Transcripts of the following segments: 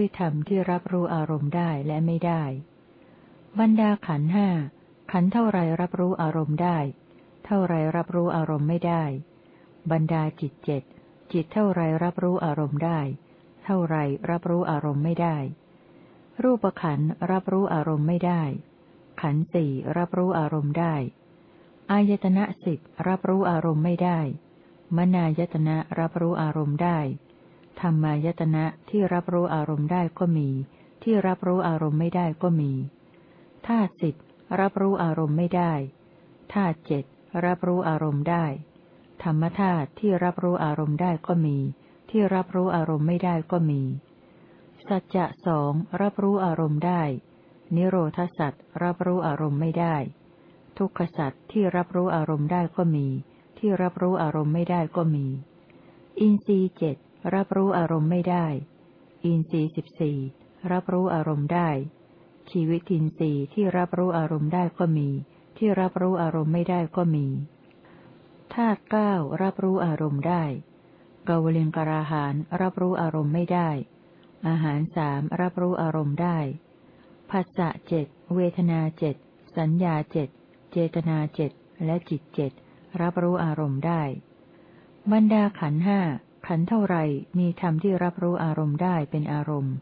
ด้วยธรรมที่รับรู้อารมณ์ได้และไม่ได้ บรรดาขันห้าขันเท่าไรรับรู้อารมณ์ได้ เท่าไรรับรู้อารมณ์ไม่ได้ บรรดาจิตเจ็ดจิตเท่าไรรับรู้อารมณ์ได้ เท่าไรรับรู้อารมณ์ไม่ได้ รูปขันรับรู้อารมณ์ไม่ได้ ขันสี่รับรู้อารมณ์ได้ อายตนะสิบรับรู้อารมณ์ไม่ได้ มนายตนะรับรู้อารมณ์ได้ ธรรมายตนะที่รับรู้อารมณ์ได้ก็มี ที่รับรู้อารมณ์ไม่ได้ก็มีธาตุสิบรับรู้อารมณ์ไม่ได้ธาตุเจ็ดรับรู้อารมณ์ได้ ธรรมธาตุที่รับรู้อารมณ์ได้ก็มี ที่รับรู้อารมณ์ไม่ได้ก็มี สัจจะสองรับรู้อารมณ์ได้ นิโรธสัตรับรู้อารมณ์ไม่ได้ ทุกขสัตที่รับรู้อารมณ์ได้ก็มี ที่รับรู้อารมณ์ไม่ได้ก็มี อินทรีย์เจ็ด รับรู้อารมณ์ไม่ได้ อินทรีย์สิบสี่รับรู้อารมณ์ได้ ชีวิตินทรีย์ที่รับรู้อารมณ์ได้ก็มี ที่รับรู้อารมณ์ไม่ได้ก็มีธาตุเก้ารับรู้อารมณ์ได้กาวลิงกราหานรับรู้อารมณ์ไม่ได้ อาหารสามรับรู้อารมณ์ได้ภาษะเจ็ดเวทนาเจ็ดสัญญาเจ็ดเจตนาเจ็ดและจิตเจ็ดรับรู้อารมณ์ได้ บรรดาขันห้า ขันเท่าไรมีธรรมที่รับรู้อารมณ์ได้เป็นอารมณ์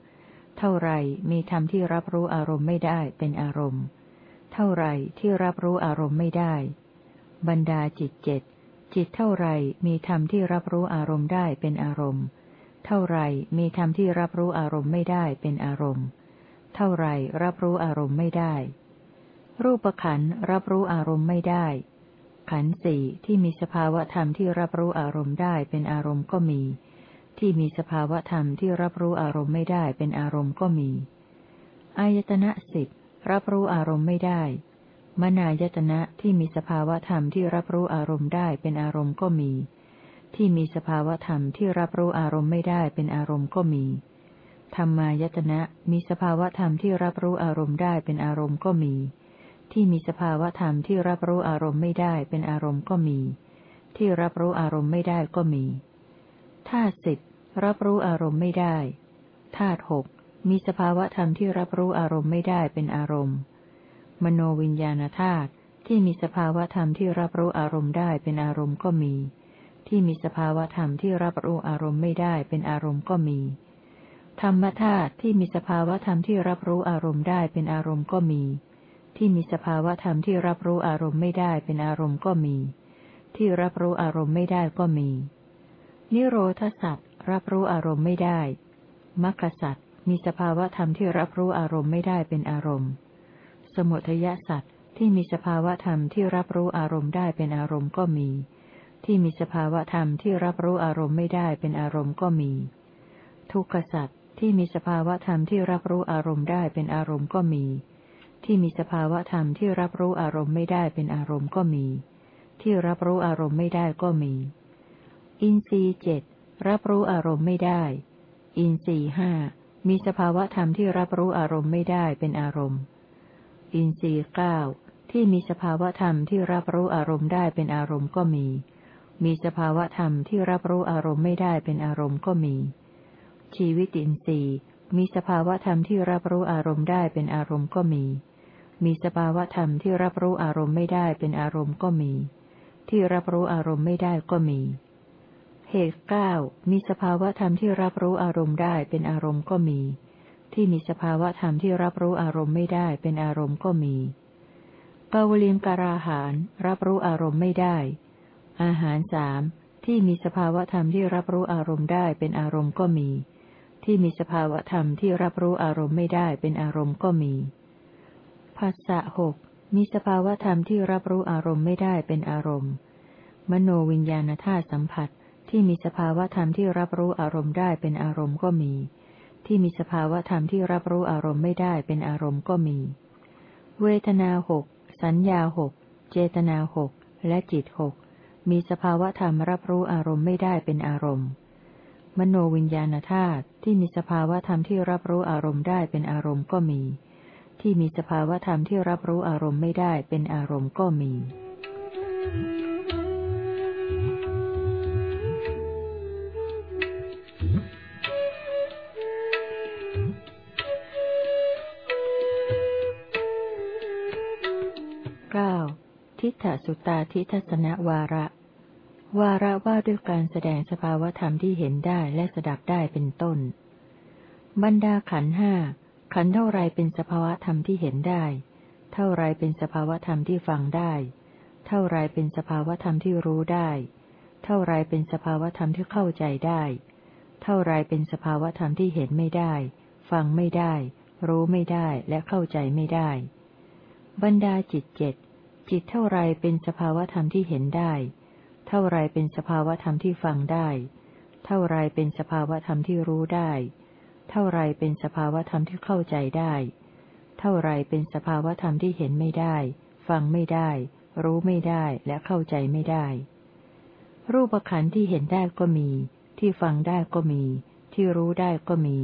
เท่าไรมีธรรมที่รับรู้อารมณ์ไม่ได้เป็นอารมณ์ เท่าไรที่รับรู้อารมณ์ไม่ได้ บรรดาจิตเจ็ดจิตเท่าไรมีธรรมที่รับรู้อารมณ์ได้เป็นอารมณ์ เท่าไรมีธรรมที่รับรู้อารมณ์ไม่ได้เป็นอารมณ์ เท่าไรรับรู้อารมณ์ไม่ได้ รูปขันรับรู้อารมณ์ไม่ได้ ขันธ์สี่ที่มีสภาวะธรรมที่รับรู้อารมณ์ได้เป็นอารมณ์ก็มี ที่มีสภาวะธรรมที่รับรู้อารมณ์ไม่ได้เป็นอารมณ์ก็มี อายตนะสิบรับรู้อารมณ์ไม่ได้ มนายตนะที่มีสภาวะธรรมที่รับรู้อารมณ์ได้เป็นอารมณ์ก็มี ที่มีสภาวะธรรมที่รับรู้อารมณ์ไม่ได้เป็นอารมณ์ก็มี ธรรมายตนะมีสภาวะธรรมที่รับรู้อารมณ์ได้เป็นอารมณ์ก็มี ที่มีสภาวธรรมที่รับรู้อารมณ์ไม่ได้เป็นอารมณ์ก็มี ที่รับรู้อารมณ์ไม่ได้ก็มีธาตุสิบรับรู้อารมณ์ไม่ได้ธาตุหกมีสภาวธรรมที่รับรู้อารมณ์ไม่ได้เป็นอารมณ์ มโนวิญญาณธาตุที่มีสภาวธรรมที่รับรู้อารมณ์ได้เป็นอารมณ์ก็มี ที่มีสภาวธรรมที่รับรู้อารมณ์ไม่ได้เป็นอารมณ์ก็มี ธรรมธาตุที่มีสภาวธรรมที่รับรู้อารมณ์ได้เป็นอารมณ์ก็มี ที่มีสภาวะธรรมที่รับรู้อารมณ์ไม่ได้เป็นอารมณ์ก็มี ที่รับรู้อารมณ์ไม่ได้ก็มี นิโรธสัตว์รับรู้อารมณ์ไม่ได้มรรคสัตว์มีสภาวะธรรมที่รับรู้อารมณ์ไม่ได้เป็นอารมณ์ สมุทยสัตว์ที่มีสภาวะธรรมที่รับรู้อารมณ์ได้เป็นอารมณ์ก็มี ที่มีสภาวะธรรมที่รับรู้อารมณ์ไม่ได้เป็นอารมณ์ก็มี ทุกขสัตว์ที่มีสภาวะธรรมที่รับรู้อารมณ์ได้เป็นอารมณ์ก็มี ที่มีสภาวะธรรมที่รับรู้อารมณ์ไม่ได้เป็นอารมณ์ก็มี ที่รับรู้อารมณ์ไม่ได้ก็มี อินทรีเจ็ดรับรู้อารมณ์ไม่ได้ อินทรีห้ามีสภาวะธรรมที่รับรู้อารมณ์ไม่ได้เป็นอารมณ์ อินทรีเก้าที่มีสภาวะธรรมที่รับรู้อารมณ์ได้เป็นอารมณ์ก็มี มีสภาวะธรรมที่รับรู้อารมณ์ไม่ได้เป็นอารมณ์ก็มี ชีวิตินทรีย์มีสภาวะธรรมที่รับรู้อารมณ์ได้เป็นอารมณ์ก็มี มีสภาวะธรรมที่รับรู้อารมณ์ไม่ได้เป็นอารมณ์ก็มี ที่รับรู้อารมณ์ไม่ได้ก็มี เหตุเก้ามีสภาวะธรรมที่รับรู้อารมณ์ได้เป็นอารมณ์ก็มี ที่มีสภาวะธรรมที่รับรู้อารมณ์ไม่ได้เป็นอารมณ์ก็มีกาวลิงการาหารรับรู้อารมณ์ไม่ได้ อาหารสามที่มีสภาวะธรรมที่รับรู้อารมณ์ได้เป็นอารมณ์ก็มี ที่มีสภาวะธรรมที่รับรู้อารมณ์ไม่ได้เป็นอารมณ์ก็มี ผัสสะหกมีสภาวธรรมที่รับรู้อารมณ์ไม่ได้เป็นอารมณ์ มโนวิญญาณธาตุสัมผัสที่มีสภาวธรรมที่รับรู้อารมณ์ได้เป็นอารมณ์ก็มี ที่มีสภาวธรรมที่รับรู้อารมณ์ไม่ได้เป็นอารมณ์ก็มี เวทนาหกสัญญาหกเจตนาหกและจิตหกมีสภาวธรรมรับรู้อารมณ์ไม่ได้เป็นอารมณ์ มโนวิญญาณธาตุที่มีสภาวธรรมที่รับรู้อารมณ์ได้เป็นอารมณ์ก็มี ที่มีสภาวธรรมที่รับรู้อารมณ์ไม่ได้เป็นอารมณ์ก็มี 9. ทิฏฐสุตาทิทัศนวาระ วาระว่าด้วยการแสดงสภาวธรรมที่เห็นได้และสดับได้เป็นต้น บรรดาขันห้า ขันเท่าไรเป็นสภาวธรรมที่เห็นได้ เท่าไรเป็นสภาวธรรมที่ฟังได้ เท่าไรเป็นสภาวธรรมที่รู้ได้ เท่าไรเป็นสภาวธรรมที่เข้าใจได้ เท่าไรเป็นสภาวธรรมที่เห็นไม่ได้ ฟังไม่ได้ รู้ไม่ได้และเข้าใจไม่ได้ บรรดาจิตเจ็ดจิตเท่าไรเป็นสภาวธรรมที่เห็นได้ เท่าไรเป็นสภาวธรรมที่ฟังได้ เท่าไรเป็นสภาวธรรมที่รู้ได้ เท่าไรเป็นสภาวธรรมที่เข้าใจได้ เท่าไรเป็นสภาวธรรมที่เห็นไม่ได้ ฟังไม่ได้ รู้ไม่ได้และเข้าใจไม่ได้ รูปขันธ์ที่เห็นได้ก็มี ที่ฟังได้ก็มี ที่รู้ได้ก็มี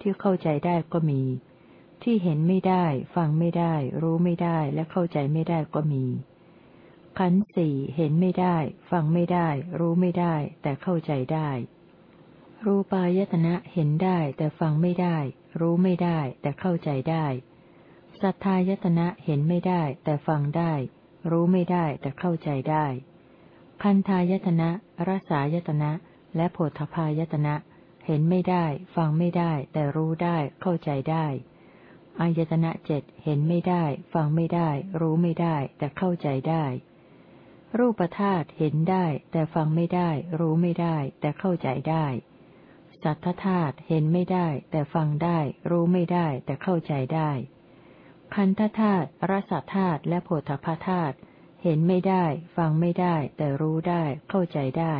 ที่เข้าใจได้ก็มี ที่เห็นไม่ได้ ฟังไม่ได้ รู้ไม่ได้และเข้าใจไม่ได้ก็มี ขันธ์สี่เห็นไม่ได้ ฟังไม่ได้ รู้ไม่ได้ แต่เข้าใจได้ รูปายตนะเห็นได้แต่ฟังไม่ได้ รู้ไม่ได้แต่เข้าใจได้ สัทธายตนะเห็นไม่ได้แต่ฟังได้ รู้ไม่ได้แต่เข้าใจได้ คันทายตนะรสายตนะ และโผฏฐายตนะ เห็นไม่ได้ ฟังไม่ได้ แต่รู้ได้เข้าใจได้อายตนะเจ็ดเห็นไม่ได้ ฟังไม่ได้ รู้ไม่ได้ แต่เข้าใจได้ รูปธาตุเห็นได้ แต่ฟังไม่ได้ รู้ไม่ได้ แต่เข้าใจได้ สัทธธาตุเห็นไม่ได้ แต่ฟังได้ รู้ไม่ได้ แต่เข้าใจได้ คันธธาตุรสธาตุและโผฏฐพธาตุเห็นไม่ได้ ฟังไม่ได้ แต่รู้ได้ เข้าใจได้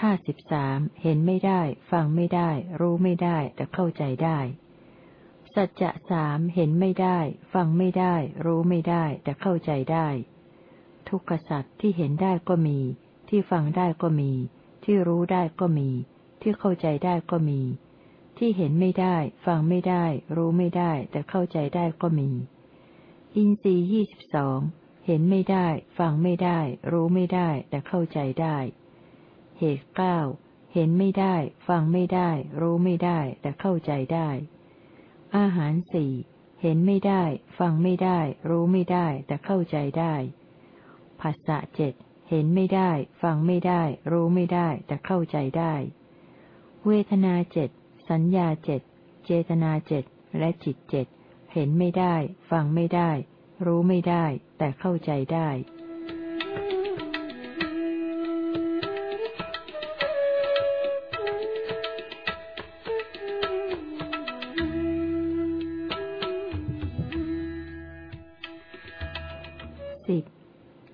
ธาตุสิบสามเห็นไม่ได้ ฟังไม่ได้ รู้ไม่ได้ แต่เข้าใจได้ สัจจะสามเห็นไม่ได้ ฟังไม่ได้ รู้ไม่ได้ แต่เข้าใจได้ ทุกขสัจที่เห็นได้ก็มี ที่ฟังได้ก็มี ที่รู้ได้ก็มี ที่เข้าใจได้ก็มี ที่เห็นไม่ได้ ฟังไม่ได้ รู้ไม่ได้ แต่เข้าใจได้ก็มี อินทรียี่สิบสองเห็นไม่ได้ ฟังไม่ได้ รู้ไม่ได้ แต่เข้าใจได้ เหตุเก้าเห็นไม่ได้ ฟังไม่ได้ รู้ไม่ได้ แต่เข้าใจได้ อาหารสี่เห็นไม่ได้ ฟังไม่ได้ รู้ไม่ได้ แต่เข้าใจได้ภาษะเจ็ดเห็นไม่ได้ ฟังไม่ได้ รู้ไม่ได้ แต่เข้าใจได้ เวทนาเจ็ดสัญญาเจ็ดเจตนาเจ็ดและจิตเจ็ดเห็นไม่ได้ ฟังไม่ได้ รู้ไม่ได้ แต่เข้าใจได้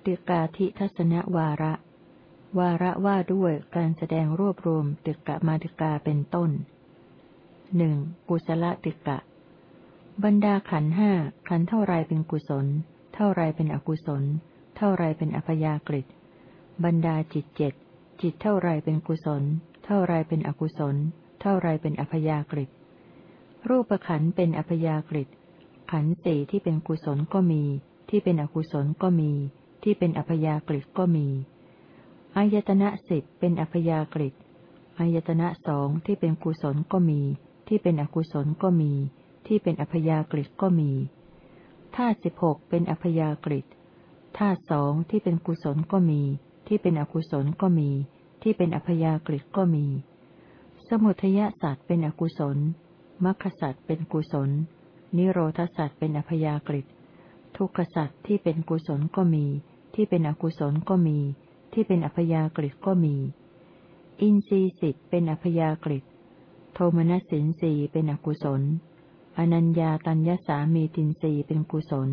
ติกาธิทัศนวาระ วาระว่าด้วยการแสดงรวบรวมติกะมาติกาเป็นต้นหนึ่งกุศลติกะ บรรดาขันห้าขันเท่าไรเป็นกุศล เท่าไรเป็นอกุศล เท่าไรเป็นอัพยากฤิบรรดาจิตเจ็ดจิตเท่าไรเป็นกุศล เท่าไรเป็นอกุศล เท่าไรเป็นอัพยากฤิรูปขันเป็นอัพยากฤิขันสี่ที่เป็นกุศลก็มี ที่เป็นอกุศลก็มี ที่เป็นอัพยากฤิก็มี อายตนะสิบเป็นอัพยากฤิตอายตนะสองที่เป็นกุศลก็มี ที่เป็นอกุศลก็มี ที่เป็นอัพยากฤิตก็มีธาตุสิบหกเป็นอัพยากฤิตธาตุสองที่เป็นกุศลก็มี ที่เป็นอกุศลก็มี ที่เป็นอัพยากฤิตก็มี สมุทยสัตว์เป็นอกุศลมรรคสัตว์เป็นกุศล นิโรธาสัตว์เป็นอัพยากฤิตทุกขสัตว์ที่เป็นกุศลก็มี ที่เป็นอกุศลก็มี ที่เป็นอัพยากฤิก็มี อินทรีสิบเป็นอัพยากฤิโทมนัสสินสีเป็นอกุศล อนัญญาตัญญสามีตินสีเป็นกุศล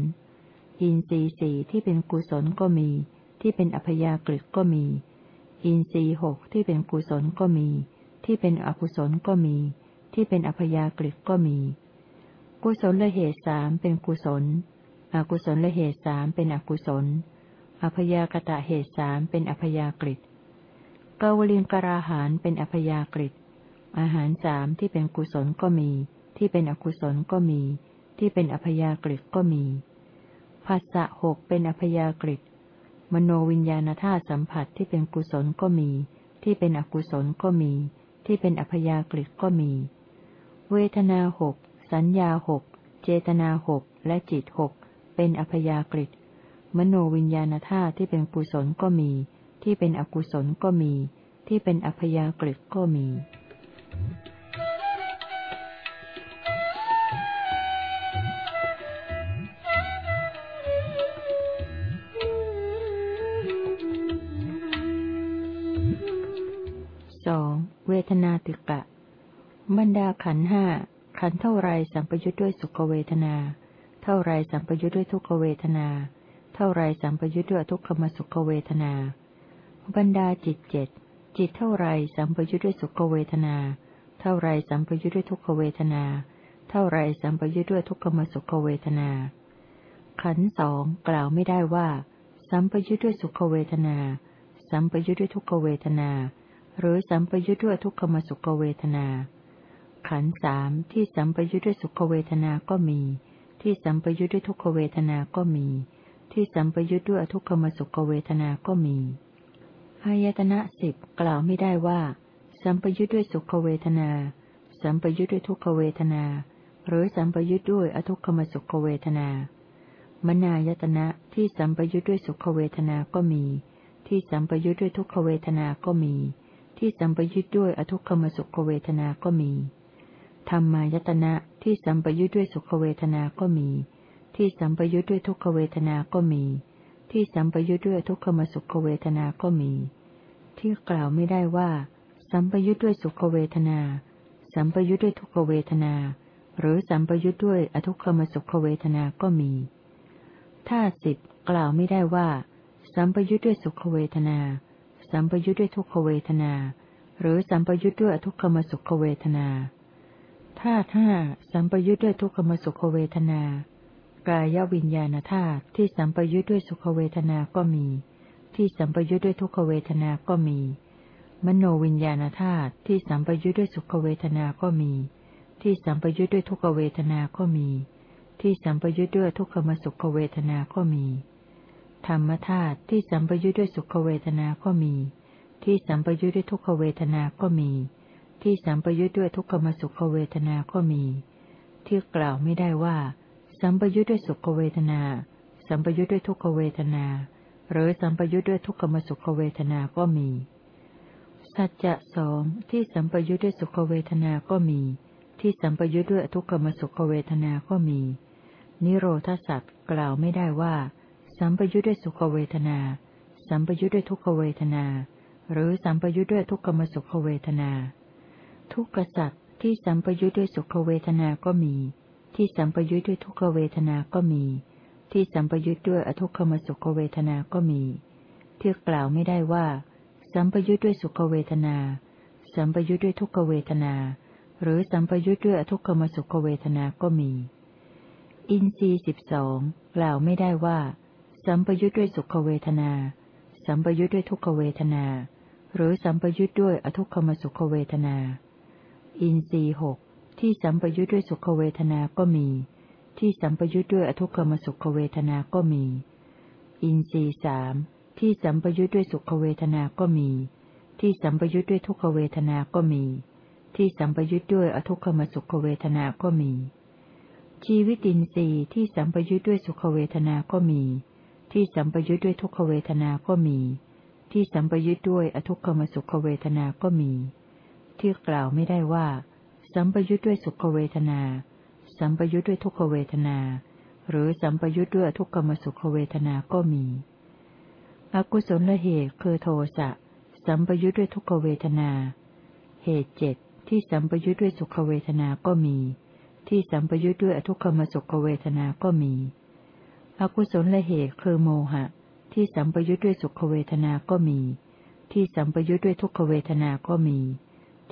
อินทรีสีที่เป็นกุศลก็มี ที่เป็นอัพยากฤิก็มี อินทรีหกที่เป็นกุศลก็มี ที่เป็นอกุศลก็มี ที่เป็นอัพยากฤิก็มี กุศลละเหตุสามเป็นกุศล อกุศลละเหตุสามเป็นอกุศล อพยากตะเหตุสามเป็นอพยากฤิกาวลิงกราหานเป็นอพยากฤิอาหารสามที่เป็นกุศลก็มี ที่เป็นอกุศลก็มี ที่เป็นอพยากฤิก็มีภาษะหกเป็นอพยากฤิมโนวิญญาณธาตุสัมผัสที่เป็นกุศลก็มี ที่เป็นอกุศลก็มี ที่เป็นอพยากฤิก็มี เวทนาหกสัญญาหกเจตนาหกและจิตหกเป็นอพยากฤิ มโนวิญญาณธาตุที่เป็นกุศลก็มี ที่เป็นอกุศลก็มี ที่เป็นอัพยากฤิก็มีสองเวทนาติกะ บรรดาขันห้าขันเท่าไรสัมปยุทธ์ด้วยสุขเวทนา เท่าไรสัมปยุทธ์ด้วยทุกขเวทนา ท่าไรสัมปยุทธ์ด้วยทุกขมสุขเวทนา บรรดาจิตเจ็ดจิตเท่าไรสัมปยุทธ์ด้วยสุขเวทนา เท่าไรสัมปยุทธ์ด้วยทุกขเวทนา เท่าไรสัมปยุทธ์ด้วยทุกขมสุขเวทนา ขันสองกล่าวไม่ได้ว่า สัมปยุทธ์ด้วยสุขเวทนา สัมปยุทธ์ด้วยทุกขเวทนา หรือสัมปยุทธ์ด้วยทุกขมสุขเวทนา ขันสามที่สัมปยุทธ์ด้วยสุขเวทนาก็มี ที่สัมปยุทธ์ด้วยทุกขเวทนาก็มี ที่สัมปยุทธ์ด้วยทุกขมสุขเวทนาก็มี อายตนะสิบกล่าวไม่ได้ว่า สัมปยุทธ์ด้วยสุขเวทนา สัมปยุทธ์ด้วยทุกขเวทนา หรือสัมปยุทธ์ด้วยอทุกขมสุขเวทนามนายตนะที่สัมปยุทธ์ด้วยสุขเวทนาก็มี ที่สัมปยุทธ์ด้วยทุกขเวทนาก็มี ที่สัมปยุทธ์ด้วยอทุกขมสุขเวทนาก็มี ธรรมายตนะที่สัมปยุทธ์ด้วยสุขเวทนาก็มี ที่สัมปยุทธ์ด้วยทุกขเวทนาก็มี ที่สัมปยุทธ์ด้วยทุกขมสุขเวทนาก็มี ที่กล่าวไม่ได้ว่า สัมปยุทธ์ด้วยสุขเวทนา สัมปยุทธ์ด้วยทุกขเวทนา หรือสัมปยุทธ์ด้วยอทุกขมสุขเวทนาก็มีถ้าสิบกล่าวไม่ได้ว่า สัมปยุทธ์ด้วยสุขเวทนา สัมปยุทธ์ด้วยทุกขเวทนา หรือสัมปยุทธ์ด้วยอทุกขมสุขเวทนาธาตุห้าสัมปยุทธ์ด้วยทุกขมสุขเวทนา กายวิญญาณธาตุที่สัมปยุทธ์ด้วยสุขเวทนาก็มี ที่สัมปยุทธ์ด้วยทุกขเวทนาก็มี มโนวิญญาณธาตุที่สัมปยุทธ์ด้วยสุขเวทนาก็มี ที่สัมปยุทธ์ด้วยทุกขเวทนาก็มี ที่สัมปยุทธ์ด้วยทุกขมสุขเวทนาก็มี ธรรมธาตุที่สัมปยุทธ์ด้วยสุขเวทนาก็มี ที่สัมปยุทธ์ด้วยทุกขเวทนาก็มี ที่สัมปยุทธ์ด้วยทุกขมสุขเวทนาก็มี ที่กล่าวไม่ได้ว่า สัมปยุทธ์ด้วยสุขเวทนา สัมปยุทธ์ด้วยทุกขเวทนา หรือสัมปยุทธ์ด้วยทุกขมสุขเวทนาก็มี สัจจะสองที่สัมปยุทธ์ด้วยสุขเวทนาก็มี ที่สัมปยุทธ์ด้วยทุกขมสุขเวทนาก็มี นิโรธสัจกล่าวไม่ได้ว่า สัมปยุทธ์ด้วยสุขเวทนา สัมปยุทธ์ด้วยทุกขเวทนา หรือสัมปยุทธ์ด้วยทุกขมสุขเวทนา ทุกขสัตว์ที่สัมปยุทธ์ด้วยสุขเวทนาก็มี ที่สัมปยุทธ์ด้วยทุกขเวทนาก็มี ที่สัมปยุทธ์ด้วยอทุกขมสุขเวทนาก็มี เที่กล่าวไม่ได้ว่า สัมปยุทธ์ด้วยสุขเวทนา สัมปยุทธ์ด้วยทุกขเวทนา หรือสัมปยุทธ์ด้วยอทุกขมสุขเวทนาก็มี อินทรีสิบสองกล่าวไม่ได้ว่า สัมปยุทธ์ด้วยสุขเวทนา สัมปยุทธ์ด้วยทุกขเวทนา หรือสัมปยุทธ์ด้วยอทุกขมสุขเวทนา อินทรีหก ที่สัมปยุทธ์ด้วยสุขเวทนา ก็มี ที่สัมปยุทธ์ด้วยอทุกขมสุขเวทนา ก็มี อินทรีสามที่สัมปยุทธ์ด้วยสุขเวทนา ก็มี ที่สัมปยุทธ์ด้วยทุกขเวทนา ก็มี ที่สัมปยุทธ์ด้วยอทุกขมสุขเวทนา ก็มี ชีวิตินทรีย์ที่สัมปยุทธ์ด้วยสุขเวทนา ก็มี ที่สัมปยุทธ์ด้วยทุกขเวทนา ก็มี ที่สัมปยุทธ์ด้วยอทุกขมสุขเวทนา ก็มี ที่กล่าวไม่ได้ว่า สัมปยุทธ์ด้วยสุขเวทนา สัมปยุทธ์ด้วยทุกขเวทนา หรือสัมปยุทธ์ด้วยทุกขมสุขเวทนาก็มี อกุศลเหตุคือโทสะ สัมปยุทธ์ด้วยทุกขเวทนา เหตุเจ็ดที่สัมปยุทธ์ด้วยสุขเวทนาก็มี ที่สัมปยุทธ์ด้วยทุกขมสุขเวทนาก็มี อกุศลละเหตุคือโมหะ ที่สัมปยุทธ์ด้วยสุขเวทนาก็มี ที่สัมปยุทธ์ด้วยทุกขเวทนาก็มี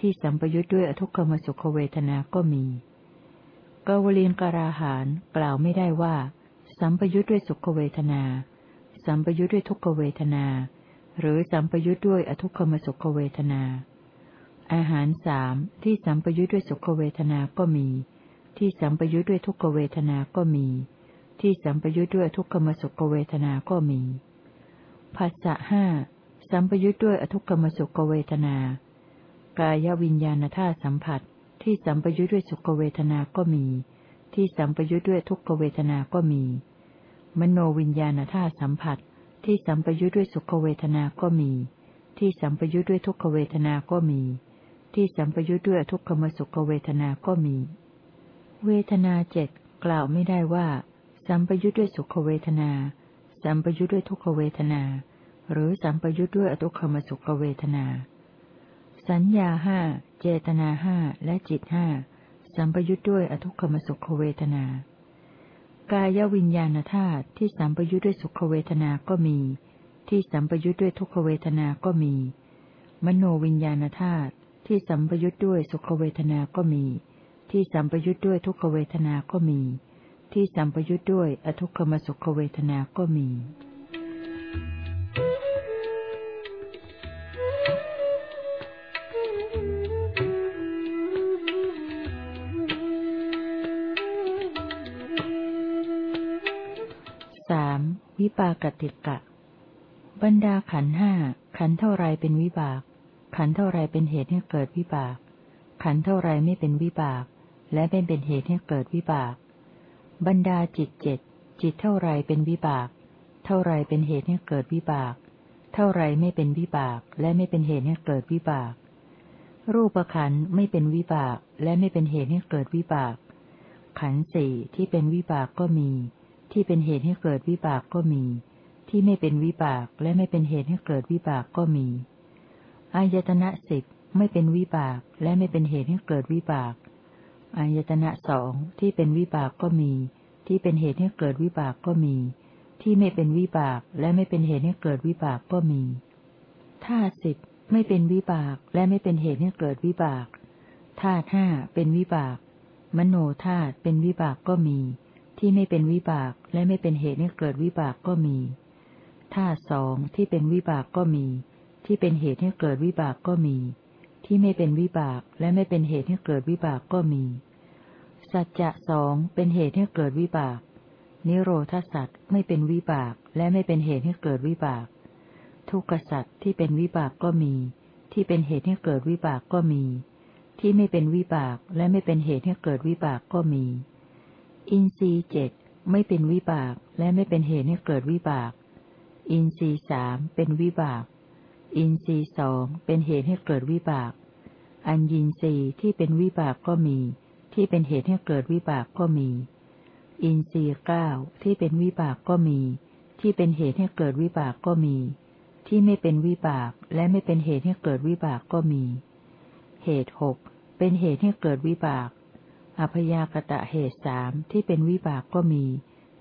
ที่สัมปยุทธ์ด้วยอทุกขมสุขเวทนาก็มีกาวลีนกราหานกล่าวไม่ได้ว่า สัมปยุทธ์ด้วยสุขเวทนา สัมปยุทธ์ด้วยทุกขเวทนา หรือสัมปยุทธ์ด้วยอทุกขมสุขเวทนา อาหารสามที่สัมปยุทธ์ด้วยสุขเวทนาก็มี ที่สัมปยุทธ์ด้วยทุกขเวทนาก็มี ที่สัมปยุทธ์ด้วยทุกขมสุขเวทนาก็มีภาษะห้าสัมปยุทธ์ด้วยอทุกขมสุขเวทนา กายวิญญาณธาตุสัมผัส ที่สัมปยุทธ์ด้วยสุขเวทนาก็มี ที่สัมปยุทธ์ด้วยทุกขเวทนาก็มี มโนวิญญาณธาตุสัมผัส ที่สัมปยุทธ์ด้วยสุขเวทนาก็มี ที่สัมปยุทธ์ด้วยทุกขเวทนาก็มี ที่สัมปยุทธ์ด้วยทุกขมสุขเวทนาก็มี เวทนาเจ็ดกล่าวไม่ได้ว่า สัมปยุทธ์ด้วยสุขเวทนา สัมปยุทธ์ด้วยทุกขเวทนา หรือสัมปยุทธ์ด้วยอทุกขมสุขเวทนา สัญญาห้า เจตนาห้า และจิตห้า สัมปยุทธ์ด้วยอทุกขมสุขเวทนา กายวิญญาณธาตุที่สัมปยุทธ์ด้วยสุขเวทนาก็มี ที่สัมปยุทธ์ด้วยทุกขเวทนาก็มี มโนวิญญาณธาตุที่สัมปยุทธ์ด้วยสุขเวทนาก็มี ที่สัมปยุทธ์ด้วยทุกขเวทนาก็มี ที่สัมปยุทธ์ด้วยอทุกขมสุขเวทนาก็มี วิปากติกะ บรรดาขันห้าขันเท่าไรเป็นวิบาก ขันเท่าไรเป็นเหตุให้เกิดวิบาก ขันเท่าไรไม่เป็นวิบาก และไม่เป็นเหตุให้เกิดวิบาก บรรดาจิตเจ็ดจิตเท่าไรเป็นวิบาก เท่าไรเป็นเหตุให้เกิดวิบาก เท่าไรไม่เป็นวิบากและไม่เป็นเหตุให้เกิดวิบาก รูปขันไม่เป็นวิบากและไม่เป็นเหตุให้เกิดวิบาก ขันสี่ที่เป็นวิบากก็มี ที่เป็นเหตุให้เกิดวิบากก็มี ที่ไม่เป็นวิบากและไม่เป็นเหตุให้เกิดวิบากก็มี อายตนะสิบไม่เป็นวิบากและไม่เป็นเหตุให้เกิดวิบาก อายตนะสองที่เป็นวิบากก็มี ที่เป็นเหตุให้เกิดวิบากก็มี ที่ไม่เป็นวิบากและไม่เป็นเหตุให้เกิดวิบากก็มีธาตุสิบไม่เป็นวิบากและไม่เป็นเหตุให้เกิดวิบากธาตุห้าเป็นวิบาก มโนธาตุเป็นวิบากก็มี ที่ไม่เป็นวิบากและไม่เป็นเหตุให้เกิดวิบากก็มีธาตุสองที่เป็นวิบากก็มี ที่เป็นเหตุให้เกิดวิบากก็มี ที่ไม่เป็นวิบากและไม่เป็นเหตุให้เกิดวิบากก็มี สัจจะสองเป็นเหตุให้เกิดวิบาก นิโรธาสัตว์ไม่เป็นวิบากและไม่เป็นเหตุให้เกิดวิบาก ทุกขสัตว์ที่เป็นวิบากก็มี ที่เป็นเหตุให้เกิดวิบากก็มี ที่ไม่เป็นวิบากและไม่เป็นเหตุให้เกิดวิบากก็มี อินทรีย์เจ็ดไม่เป็นวิบากและไม่เป็นเหตุให้เกิดวิบาก อินทรีย์สามเป็นวิบาก อินทรีย์สองเป็นเหตุให้เกิดวิบาก อัญญินทรีย์ที่เป็นวิบากก็มี ที่เป็นเหตุให้เกิดวิบากก็มี อินทรีย์เก้าที่เป็นวิบากก็มี ที่เป็นเหตุให้เกิดวิบากก็มี ที่ไม่เป็นวิบากและไม่เป็นเหตุให้เกิดวิบากก็มี เหตุหกเป็นเหตุให้เกิดวิบาก อพยากตะเหตุสามที่เป็นวิบากก็มี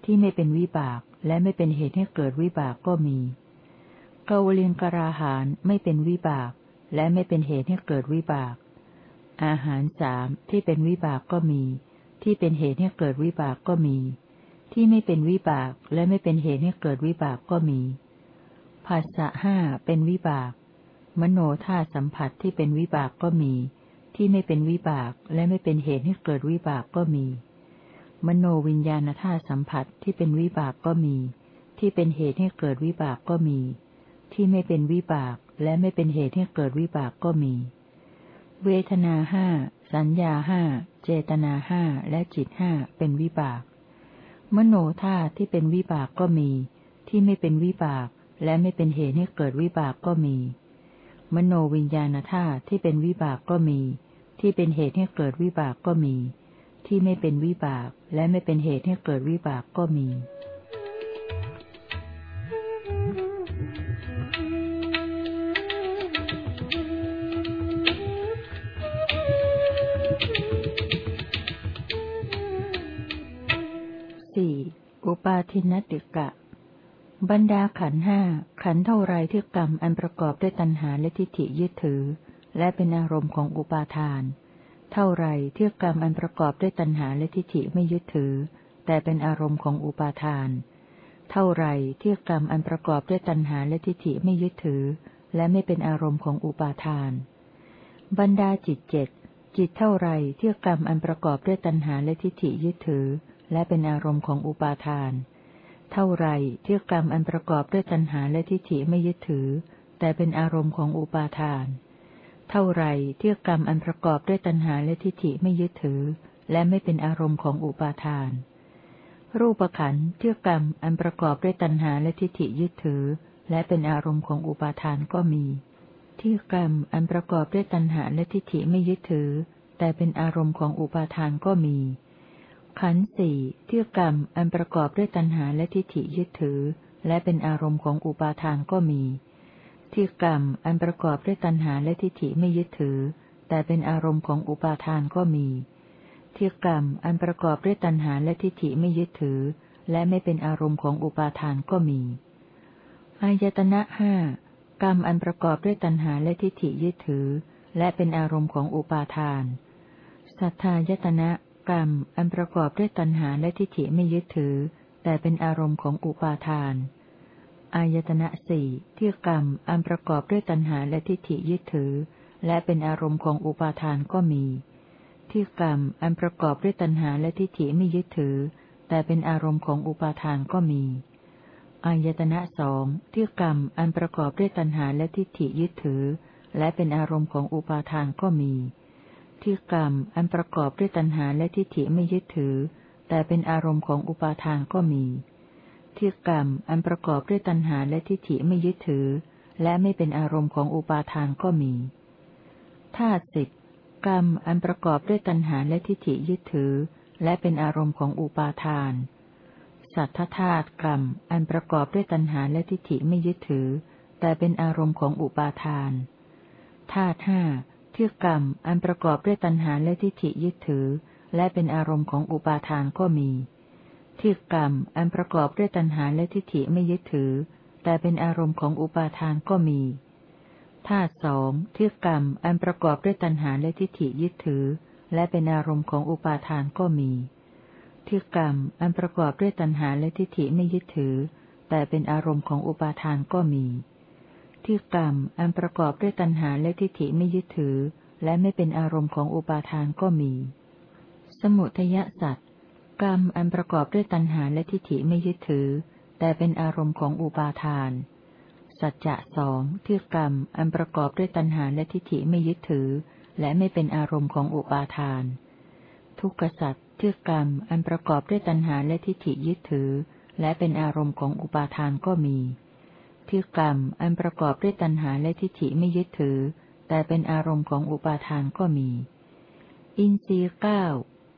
ที่ไม่เป็นวิบากและไม่เป็นเหตุให้เกิดวิบากก็มีเกวลิงกราหารไม่เป็นวิบาก และไม่เป็นเหตุให้เกิดวิบาก อาหารสามที่เป็นวิบากก็มี ที่เป็นเหตุให้เกิดวิบากก็มี ที่ไม่เป็นวิบากและไม่เป็นเหตุให้เกิดวิบากก็มีภาษะห้าเป็นวิบาก มโนธาสัมผัสที่เป็นวิบากก็มี ที่ไม่เป็นวิบากและไม่เป็นเหตุให้เกิดวิบากก็มี มโนวิญญาณธาตุสัมผัสที่เป็นวิบากก็มี ที่เป็นเหตุให้เกิดวิบากก็มี ที่ไม่เป็นวิบากและไม่เป็นเหตุให้เกิดวิบากก็มี เวทนาห้าสัญญาห้าเจตนาห้าและจิตห้าเป็นวิบาก มโนธาตุที่เป็นวิบากก็มี ที่ไม่เป็นวิบากและไม่เป็นเหตุให้เกิดวิบากก็มี มโนวิญญาณธาตุที่เป็นวิบากก็มี ที่เป็นเหตุให้เกิดวิบากก็มี ที่ไม่เป็นวิบากและไม่เป็นเหตุให้เกิดวิบากก็มีสี่อุปาทินติกะ บรรดาขันห้าขันเท่าไรที่กรรมอันประกอบด้วยตัณหาและทิฏฐิยึดถือ และเป็นอารมณ์ของอุปาทาน เท่าไรเที่กรรมอันประกอบด้วยตัณหาและทิฏฐิไม่ยึดถือ แต่เป็นอารมณ์ของอุปาทาน เท่าไรเที่กรรมอันประกอบด้วยตัณหาและทิฏฐิไม่ยึดถือ และไม่เป็นอารมณ์ของอุปาทาน บรรดาจิตเจ็ดจิตเท่าไรเที่ยกรรมอันประกอบด้วยตัณหาและทิฏฐิยึดถือ และเป็นอารมณ์ของอุปาทาน เท่าไรเที่ยกรรมอันประกอบด้วยตัณหาและทิฏฐิไม่ยึดถือ แต่เป็นอารมณ์ของอุปาทาน เท่าไรเที่ยกรรมอันประกอบด้วยตัณหาและทิฏฐิไม่ยึดถือ และไม่เป็นอารมณ์ของอุปาทาน รูปขันธ์ที่ยกรรมอันประกอบด้วยตัณหาและทิฏฐิยึดถือ และเป็นอารมณ์ของอุปาทานก็มี เที่ยกรรมอันประกอบด้วยตัณหาและทิฏฐิไม่ยึดถือ แต่เป็นอารมณ์ของอุปาทานก็มี ขันธ์สี่ที่ยกรรมอันประกอบด้วยตัณหาและทิฏฐิยึดถือ และเป็นอารมณ์ของอุปาทานก็มี ที่กรรมอันประกอบด้วยตัณหาและทิฏฐิไม่ยึดถือ แต่เป็นอารมณ์ของอุปาทานก็มี ที่กรรมอันประกอบด้วยตัณหาและทิฏฐิไม่ยึดถือ และไม่เป็นอารมณ์ของอุปาทานก็มีอายตนะห้ากรรมอันประกอบด้วยตัณหาและทิฏฐิยึดถือ และเป็นอารมณ์ของอุปาทาน สัทธายตนะกรรมอันประกอบด้วยตัณหาและทิฏฐิไม่ยึดถือ แต่เป็นอารมณ์ของอุปาทาน อายตนะสี่ที่กรรมอันประกอบด้วยตัณหาและทิฏฐิยึดถือ และเป็นอารมณ์ของอุปาทานก็มี ที่กรรมอันประกอบด้วยตัณหาและทิฏฐิไม่ยึดถือ แต่เป็นอารมณ์ของอุปาทานก็มีอายตนะสองที่กรรมอันประกอบด้วยตัณหาและทิฏฐิยึดถือ และเป็นอารมณ์ของอุปาทานก็มี ที่กรรมอันประกอบด้วยตัณหาและทิฏฐิไม่ยึดถือ แต่เป็นอารมณ์ของอุปาทานก็มี ที่กรรม อันประกอบด้วยตัณหาและทิฏฐิไม่ยึดถือ และไม่เป็นอารมณ์ของอุปาทานก็มีธาตุสิบกรรมอันประกอบด้วยตัณหาและทิฏฐิยึดถือ และเป็นอารมณ์ของอุปาทาน สัทธธาตุกรรม อันประกอบด้วยตัณหาและทิฏฐิไม่ยึดถือ แต่เป็นอารมณ์ของอุปาทานธาตุห้าที่กรรม อันประกอบด้วยตัณหาและทิฏฐิยึดถือ และเป็นอารมณ์ของอุปาทานก็มี ที่กรรมอันประกอบด้วยตัณหาและทิฏฐิไม่ยึดถือ แต่เป็นอารมณ์ของอุปาทานก็มีธาตุสองที่กรรมอันประกอบด้วยตัณหาและทิฏฐิยึดถือ และเป็นอารมณ์ของอุปาทานก็มีที่กรรมอันประกอบด้วยตัณหาและทิฏฐิไม่ยึดถือ แต่เป็นอารมณ์ของอุปาทานก็มีที่กรรมอันประกอบด้วยตัณหาและทิฏฐิไม่ยึดถือ และไม่เป็นอารมณ์ของอุปาทานก็มี สมุทยสัตว กรรมอันประกอบด้วยตัณหาและทิฏฐิไม่ยึดถือ แต่เป็นอารมณ์ของอุปาทาน สัจจะสองที่กรรมอันประกอบด้วยตัณหาและทิฏฐิไม่ยึดถือ และไม่เป็นอารมณ์ของอุปาทาน ทุกขสัจที่กรรมอันประกอบด้วยตัณหาและทิฏฐิยึดถือ และเป็นอารมณ์ของอุปาทานก็มีที่กรรมอันประกอบด้วยตัณหาและทิฏฐิไม่ยึดถือ แต่เป็นอารมณ์ของอุปาทานก็มี อินทรีย์เก้า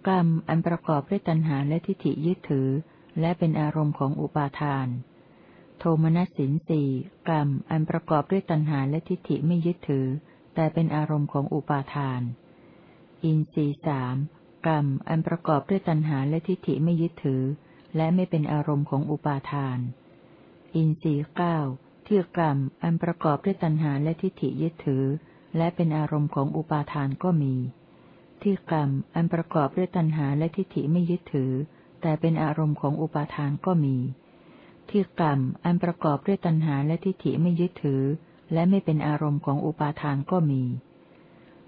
รรมอันประกอบด้วยตัณหาและทิฏฐิยึดถือ และเป็นอารมณ์ของอุปาทาน โทมนัสสินสี่กรรมอันประกอบด้วยตัณหาและทิฏฐิไม่ยึดถือ แต่เป็นอารมณ์ของอุปาทาน อินทรีสามกรรมอันประกอบด้วยตัณหาและทิฏฐิไม่ยึดถือ และไม่เป็นอารมณ์ของอุปาทาน อินทรีเก้าที่กรรมอันประกอบด้วยตัณหาและทิฏฐิยึดถือ และเป็นอารมณ์ของอุปาทานก็มี ที่กรรมอันประกอบด้วยตัณหาและทิฏฐิไม่ยึดถือ แต่เป็นอารมณ์ของอุปาทานก็มี ที่กรรมอันประกอบด้วยตัณหาและทิฏฐิไม่ยึดถือ และไม่เป็นอารมณ์ของอุปาทานก็มี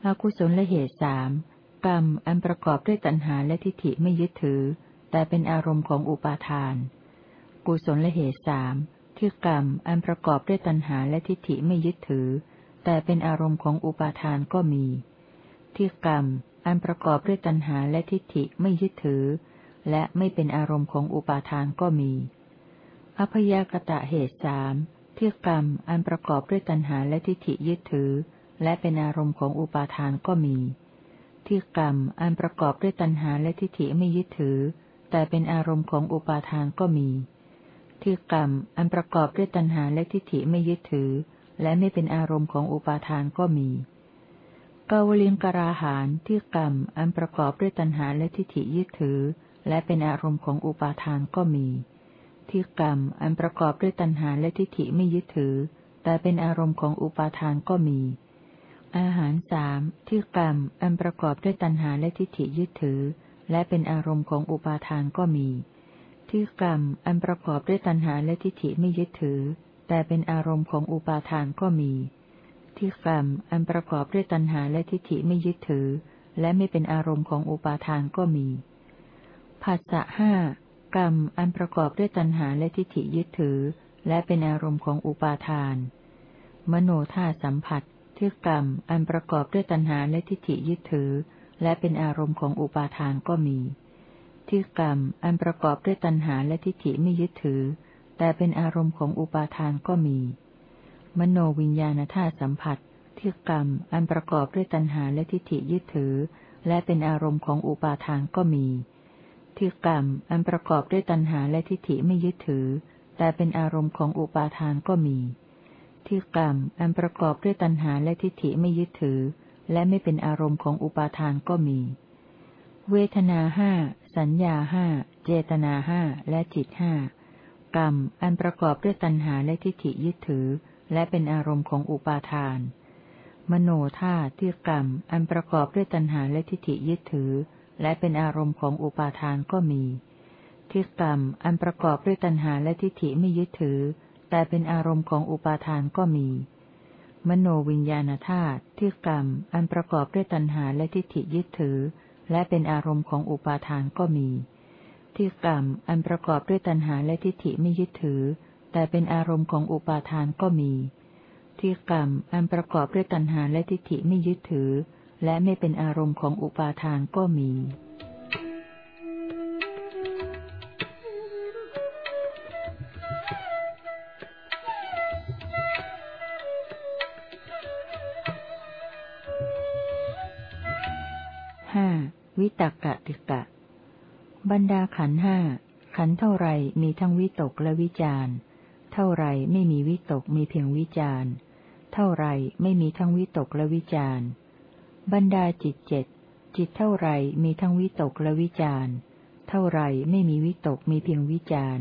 อกุศลและเหตุสามกรรมอันประกอบด้วยตัณหาและทิฏฐิไม่ยึดถือ แต่เป็นอารมณ์ของอุปาทาน กุศลและเหตุสามที่กรรมอันประกอบด้วยตัณหาและทิฏฐิไม่ยึดถือ แต่เป็นอารมณ์ของอุปาทานก็มี ที่กรรม อันประกอบด้วยตัณหาและทิฏฐิไม่ยึดถือ และไม่เป็นอารมณ์ของอุปาทานก็มี อพยากตะเหตุสามที่กรรมอันประกอบด้วยตัณหาและทิฏฐิยึดถือ และเป็นอารมณ์ของอุปาทานก็มี ที่กรรมอันประกอบด้วยตัณหาและทิฏฐิไม่ยึดถือ แต่เป็นอารมณ์ของอุปาทานก็มี ที่กรรมอันประกอบด้วยตัณหาและทิฏฐิไม่ยึดถือ และไม่เป็นอารมณ์ของอุปาทานก็มี กาวลิงกราหานที่กรรมอันประกอบด้วยตัณหาและทิฏฐิยึดถือ และเป็นอารมณ์ของอุปาทานก็มี ที่กรรมอันประกอบด้วยตัณหาและทิฏฐิไม่ยึดถือ แต่เป็นอารมณ์ของอุปาทานก็มี อาหารสามที่กรรมอันประกอบด้วยตัณหาและทิฏฐิยึดถือ และเป็นอารมณ์ของอุปาทานก็มี ที่กรรมอันประกอบด้วยตัณหาและทิฏฐิไม่ยึดถือ แต่เป็นอารมณ์ของอุปาทานก็มี ที่กรรม อันประกอบด้วยตัณหาและทิฏฐิไม่ยึดถือ และไม่เป็นอารมณ์ของอุปาทานก็มีภาษะห้ากรรม อันประกอบด้วยตัณหาและทิฏฐิยึดถือ และเป็นอารมณ์ของอุปาทาน มโนธาสัมผัสที่กรรม อันประกอบด้วยตัณหาและทิฏฐิยึดถือ และเป็นอารมณ์ของอุปาทานก็มี ที่กรรม อันประกอบด้วยตัณหาและทิฏฐิไม่ยึดถือ แต่เป็นอารมณ์ของอุปาทานก็มี มโนวิญญาณธาตุสัมผัส ที่กรรม อันประกอบด้วยตัณหาและทิฏฐิยึดถือ และเป็นอารมณ์ของอุปาทานก็มี ที่กรรม อันประกอบด้วยตัณหาและทิฏฐิไม่ยึดถือ แต่เป็นอารมณ์ของอุปาทานก็มี ที่กรรม อันประกอบด้วยตัณหาและทิฏฐิไม่ยึดถือ และไม่เป็นอารมณ์ของอุปาทานก็มี เวทนาห้า สัญญาห้า เจตนาห้า และจิตห้ากรรม อันประกอบด้วยตัณหาและทิฏฐิยึดถือ และเป็นอารมณ์ของอุปาทาน มโนธาตุที่กรรม อันประกอบด้วยตัณหาและทิฏฐิยึดถือ และเป็นอารมณ์ของอุปาทานก็มีที่กรรม อันประกอบด้วยตัณหาและทิฏฐิไม่ยึดถือ แต่เป็นอารมณ์ของอุปาทานก็มี มโนวิญญาณธาตุที่กรรม อันประกอบด้วยตัณหาและทิฏฐิยึดถือ และเป็นอารมณ์ของอุปาทานก็มี ที่กรรม อันประกอบด้วยตัณหาและทิฏฐิไม่ยึดถือ แต่เป็นอารมณ์ของอุปาทานก็มี ที่กรรมอันประกอบด้วยตัณหาและทิฏฐิไม่ยึดถือ และไม่เป็นอารมณ์ของอุปาทานก็มีห้าวิตกะติกะ บรรดาขันห้าขันเท่าไรมีทั้งวิตกและวิจาร เท่าไรไม่มีวิตกมีเพียงวิจารเท่าไรไม่มีทั้งวิตกและวิจารบรรดาจิตเจ็ดจิตเท่าไรมีทั้งวิตกและวิจารเท่าไรไม่มีวิตกมีเพียงวิจาร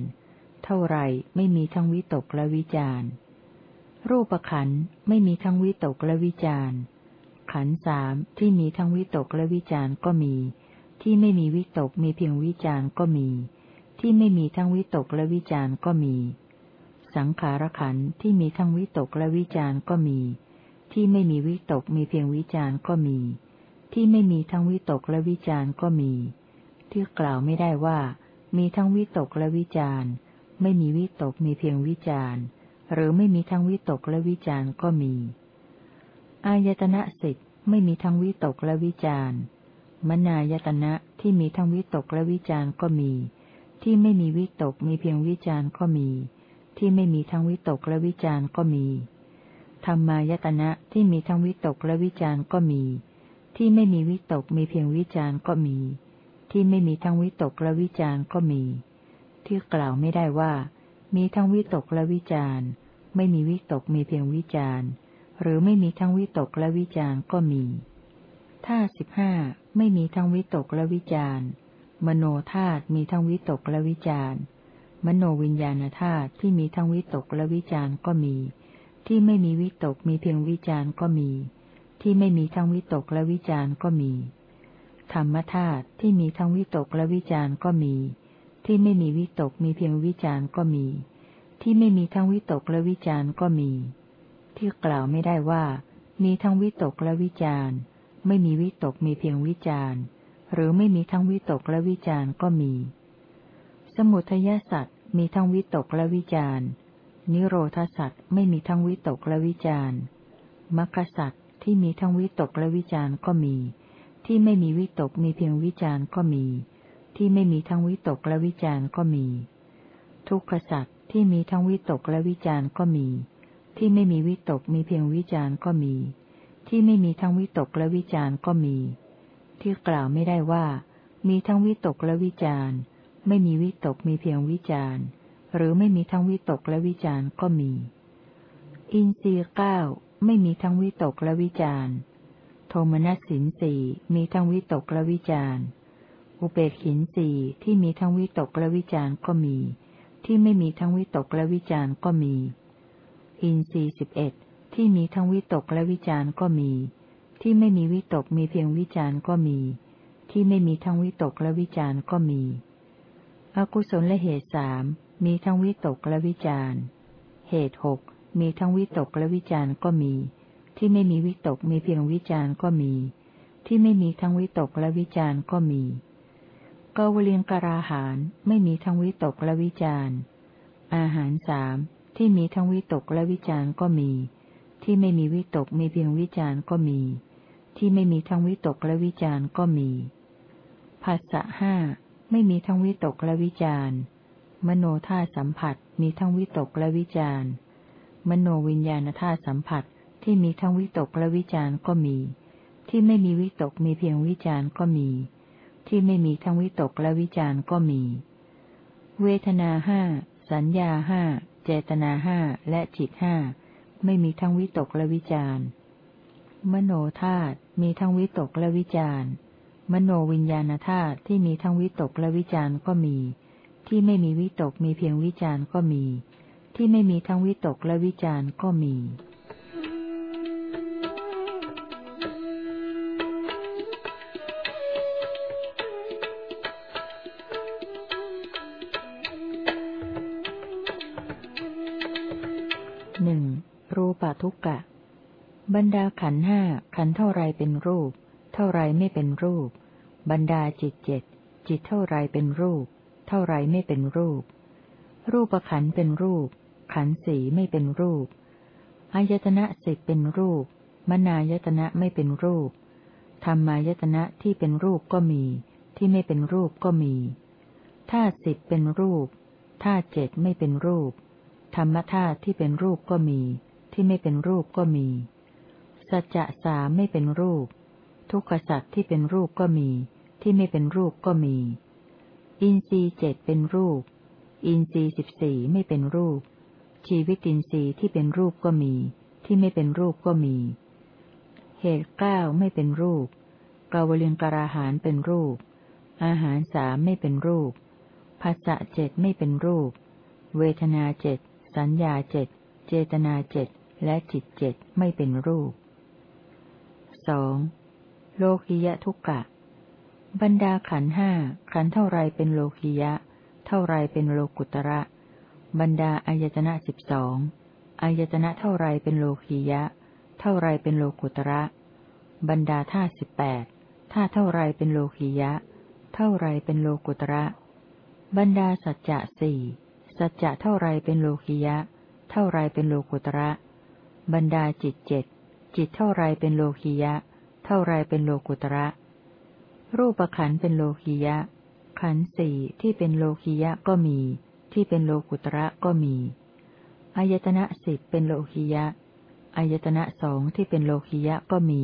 เท่าไรไม่มีทั้งวิตกและวิจารรูปขันไม่มีทั้งวิตกและวิจารขันสามที่มีทั้งวิตกและวิจารก็มี ที่ไม่มีวิตกมีเพียงวิจารก็มี ที่ไม่มีทั้งวิตกและวิจารก็มี สังขารขันที่มีทั้งวิตกและวิจารก็มี ที่ไม่มีวิตกมีเพียงวิจารก็มี ที่ไม่มีทั้งวิตกและวิจารก็มี ที่กล่าวไม่ได้ว่า มีทั้งวิตกและวิจารไม่มีวิตกมีเพียงวิจารหรือไม่มีทั้งวิตกและวิจารก็มี อายตนะสิทธิ์ไม่มีทั้งวิตกและวิจารมนายตนะที่มีทั้งวิตกและวิจารก็มี ที่ไม่มีวิตกมีเพียงวิจารก็มี ที่ไม่มีทั้งวิตกและวิจารก็มี ธรรมายตนะที่มีทั้งวิตกและวิจารก็มี ที่ไม่มีวิตกมีเพียงวิจารก็มี ที่ไม่มีทั้งวิตกและวิจารก็มี ที่กล่าวไม่ได้ว่า มีทั้งวิตกและวิจารไม่มีวิตกมีเพียงวิจารหรือไม่มีทั้งวิตกและวิจารก็มีธาตุสิบห้าไม่มีทั้งวิตกและวิจารมโนธาตุมีทั้งวิตกและวิจาร มโนวิญญาณธาตุที่มีทั้งวิตกและวิจารก็มี ที่ไม่มีวิตกมีเพียงวิจารก็มี ที่ไม่มีทั้งวิตกและวิจารก็มี ธรรมธาตุที่มีทั้งวิตกและวิจารก็มี ที่ไม่มีวิตกมีเพียงวิจารก็มี ที่ไม่มีทั้งวิตกและวิจารก็มี ที่กล่าวไม่ได้ว่า มีทั้งวิตกและวิจารไม่มีวิตกมีเพียงวิจารหรือไม่มีทั้งวิตกและวิจารก็มี สมุทัยสัตว์มีทั้งวิตกและวิจารนิโรธสัตว์ไม่มีทั้งวิตกและวิจารมรรคสัตว์ที่มีทั้งวิตกและวิจารก็มี ที่ไม่มีวิตกมีเพียงวิจารก็มี ที่ไม่มีทั้งวิตกและวิจารก็มี ทุกขสัตว์ที่มีทั้งวิตกและวิจารก็มี ที่ไม่มีวิตกมีเพียงวิจารณ์ก็มี ที่ไม่มีทั้งวิตกและวิจารณ์ก็มี ที่กล่าวไม่ได้ว่า มีทั้งวิตกและวิจารณ์ ไม่มีวิตกมีเพียงวิจารณ์หรือไม่มีทั้งวิตกและวิจารณ์ก็มี อินทรีย์เก้าไม่มีทั้งวิตกและวิจารณ์โทมนัสสินสี่มีทั้งวิตกและวิจารณ์อุเบกขินสี่ที่มีทั้งวิตกและวิจารณ์ก็มี ที่ไม่มีทั้งวิตกและวิจารณ์ก็มี อินทรีสิบเอ็ดที่มีทั้งวิตกและวิจารณ์ก็มี ที่ไม่มีวิตกมีเพียงวิจารณ์ก็มี ที่ไม่มีทั้งวิตกและวิจารณ์ก็มี อกุศลและเหตุสามมีทั้งวิตกและวิจารณ์เหตุหกมีทั้งวิตกและวิจารณ์ก็มี ที่ไม่มีวิตกมีเพียงวิจารณ์ก็มี ที่ไม่มีทั้งวิตกและวิจารณ์ก็มีกวเลียงกราหารไม่มีทั้งวิตกและวิจารณ์อาหารสามที่มีทั้งวิตกและวิจารณ์ก็มี ที่ไม่มีวิตกมีเพียงวิจารณ์ก็มี ที่ไม่มีทั้งวิตกและวิจารณ์ก็มีภาษะห้า ไม่มีทั้งวิตกและวิจารมโนธาสัมผัสมีทั้งวิตกและวิจารมโนวิญญาณธาสัมผัสที่มีทั้งวิตกและวิจารก็มี ที่ไม่มีวิตกมีเพียงวิจารก็มี ที่ไม่มีทั้งวิตกและวิจารก็มี เวทนาห้าสัญญาห้าเจตนาห้าและจิตห้าไม่มีทั้งวิตกและวิจารมโนธาตุมีทั้งวิตกและวิจาร มโนวิญญาณธาตุที่มีทั้งวิตกและวิจารก็มี ที่ไม่มีวิตกมีเพียงวิจารก็มี ที่ไม่มีทั้งวิตกและวิจารก็มีหนึ่งรูปทุกกะ บรรดาขันห้าขันเท่าไรเป็นรูป ท่าไรไม่เป็นรูป บรรดาจิตเจ็ดจิตเท่าไรเป็นรูป เท่าไรไม่เป็นรูป รูปขันเป็นรูป ขันสีไม่เป็นรูปอายตนะสิบเป็นรูป มนายตนะไม่เป็นรูป ธรรมายตนะที่เป็นรูปก็มี ที่ไม่เป็นรูปก็มีธาตุสิบเป็นรูปธาตุเจ็ดไม่เป็นรูป ธรรมธาตุที่เป็นรูปก็มี ที่ไม่เป็นรูปก็มี สัจจะสามไม่เป็นรูป ทุกขสัจที่เป็นรูปก็มี ที่ไม่เป็นรูปก็มี อินทรีย์เจ็ดเป็นรูป อินทรีย์สิบสี่ไม่เป็นรูป ชีวิตินทรีย์ที่เป็นรูปก็มี ที่ไม่เป็นรูปก็มี เหตุเก้าไม่เป็นรูปกาวลิงกราหารเป็นรูป อาหารสามไม่เป็นรูปภาษะเจ็ดไม่เป็นรูป เวทนาเจ็ดสัญญาเจ็ดเจตนาเจ็ดและจิตเจ็ดไม่เป็นรูปสอง โลคิยะทุกกะ บรรดาขันห้าขันเท่าไรเป็นโลคิยะ เท่าไรเป็นโลกุตระ บรรดาอายตนะสิบสองอายตนะเท่าไรเป็นโลคิยะ เท่าไรเป็นโลกุตระ บรรดาธาตุสิบแปดธาตุเท่าไรเป็นโลคิยะ เท่าไรเป็นโลกุตระ บรรดาสัจจะสี่สัจจะเท่าไรเป็นโลคิยะ เท่าไรเป็นโลกุตระ บรรดาจิตเจ็ดจิตเท่าไรเป็นโลคิยะเท่าไรเป็นโลกุตระ รูปขันเป็นโลคิยะ ขันสี่ที่เป็นโลคิยะก็มี ที่เป็นโลกุตระก็มี อายตนะสิบเป็นโลคิยะ อายตนะสองที่เป็นโลคิยะก็มี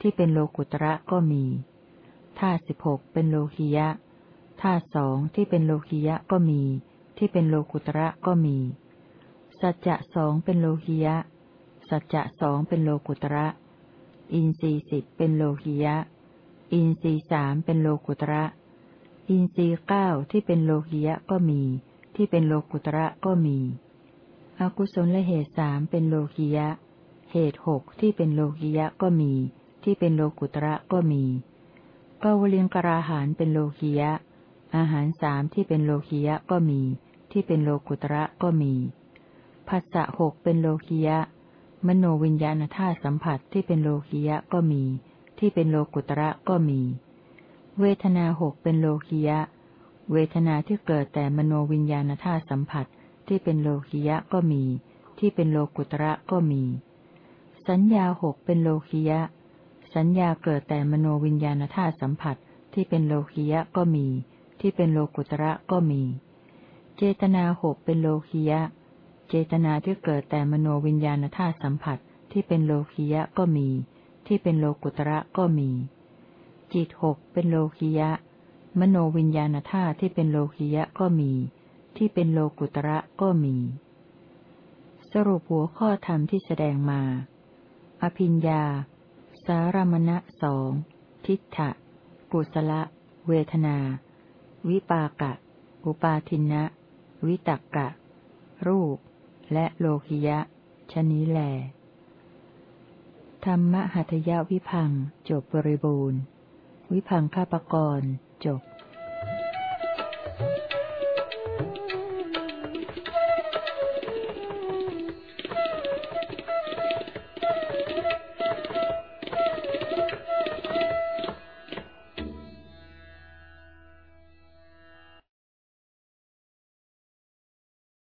ที่เป็นโลกุตระก็มีธาตุสิบหกเป็นโลคิยะธาตุสองที่เป็นโลคิยะก็มี ที่เป็นโลกุตระก็มี สัจจะสองเป็นโลหิยะ สัจจะสองเป็นโลกุตระ อินทรีสิบเป็นโลหิยะ อินทรีสามเป็นโลกุตระ อินทรีเก้าที่เป็นโลหิยะก็มี ที่เป็นโลกุตระก็มี อกุศลละเหตุสามเป็นโลหิยะ เหตุหกที่เป็นโลหิยะก็มี ที่เป็นโลกุตระก็มีกาวลิงกราหานเป็นโลหิยะ อาหารสามที่เป็นโลหิยะก็มี ที่เป็นโลกุตระก็มี ภาษะหกเป็นโลคิยะ มโนวิญญาณธาตุสัมผัสที่เป็นโลคิยะก็มี ที่เป็นโลกุตระก็มี เวทนาหกเป็นโลคิยะ เวทนาที่เกิดแต่มโนวิญญาณธาตุสัมผัสที่เป็นโลคิยะก็มี ที่เป็นโลกุตระก็มี สัญญาหกเป็นโลคิยะ สัญญาเกิดแต่มโนวิญญาณธาตุสัมผัสที่เป็นโลคิยะก็มี ที่เป็นโลกุตระก็มี เจตนาหกเป็นโลคิยะ เจตนาที่เกิดแต่มโนวิญญาณธาตุสัมผัสที่เป็นโลคิยะก็มี ที่เป็นโลกุตระก็มี จิตหกเป็นโลคิยะ มโนวิญญาณธาตุที่เป็นโลคิยะก็มี ที่เป็นโลกุตระก็มี สรุปหัวข้อธรรมที่แสดงมา อภิญญา สารมณะสองทิฏฐะกุศละ เวทนา วิปากะ อุปาทินะ วิตักกะ รูป และโลคิยะ ชนี้แล ธรรมหัตยวิพังจบบริบูรณ์ วิพังฆาปกรณจบ